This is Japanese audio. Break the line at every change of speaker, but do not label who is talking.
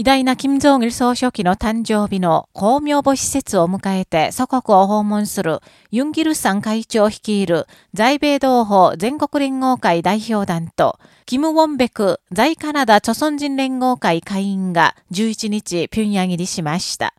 偉大な金正日総書記の誕生日の公明母施設を迎えて祖国を訪問するユンギルさん会長率いる在米同胞全国連合会代表団と、キム・ウォンベク在カナダ著存人連合会会員が11日、平壌入りしました。